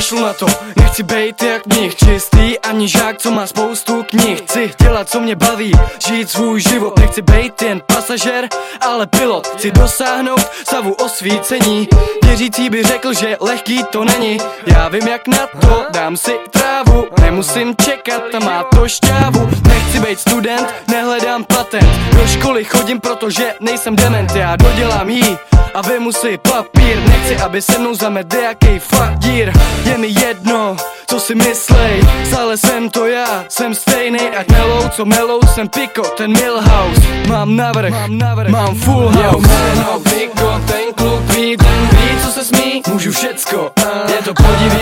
kašlu na to. Nechci bejt jak nich čistý Ani žák, co má spoustu knih. Chci dělat, co mě baví, žít svůj život. Nechci bejt jen pasažer, ale pilot. Chci dosáhnout stavu osvícení Věřící by řekl, že lehký to není. Já vím jak na to, dám si trávu. Nemusím čekat a má to šťávu. Nechci být student, nehledám patent. Do školy chodím, protože nejsem dement. Já dodělám jí a vemu si papír. Nechci, aby se mnou zamet jaký fadír Je mi jedno, co si myslej. Stále jsem to já, jsem stejný Ať melou, co melou, jsem Piko, ten Milhouse. Mám navrh, mám, navrh, mám full house. Jo, jméno Piko,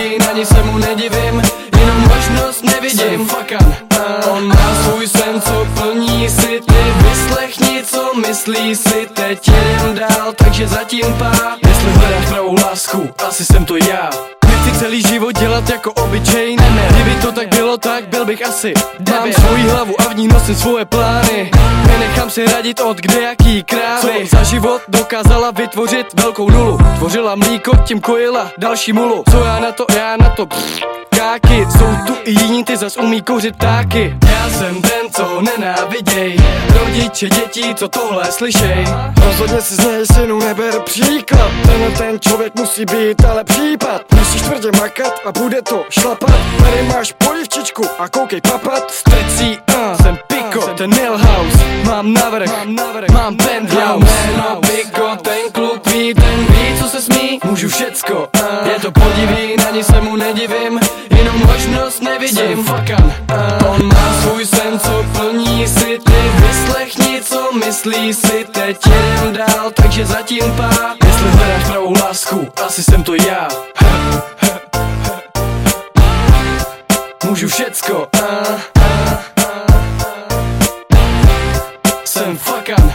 podiví, na ní se mu nedivím Jenom možnost nevidím. Jsem On má svůj sen, co plní si ty Vyslechni, co myslí si. Teď jedem dál, takže zatím pár. Jestli hledáš pravou lásku, asi jsem to já. Nechci celý život dělat jako obyčejný Kdyby to tak bylo, tak byl bych asi Mám Debil. svoji hlavu a v ní nosím svoje plány. Nenechám se radit od kdejaký krávy. Co za život dokázala vytvořit velkou nulu? Tvořila mlíko, tím kojila další mulu. Co já na to, já na to pff, Káky, jsou tu i jiní, ty zas umí kouřit ptáky. Já jsem ten, co nenáviděj. Rodiče dětí, co tohle slyšej. Rozhodně si z něj synu neber příklad. Tenhle ten člověk musí být ale případ. Musíš tvrdě makat a bude to šlapat. Tady máš polivčičku a koukej papat Strecí, uh, jsem Piko, ten Milhouse Mám navrh, mám, navrh, mám penthouse. Jméno Piko, ten kluk ví, ten ví, co se smí. Můžu všecko, uh, Je to podiví, na ní se mu nedivím. Jenom možnost nevidím. Jsem On má svůj sen, co plní si ty. Vyslechni, co myslí si. Teď jedem dál, takže zatím pár. Jestli hledáš pravou lásku, asi jsem to já můžu všecko. A, a, a, Jsem fakan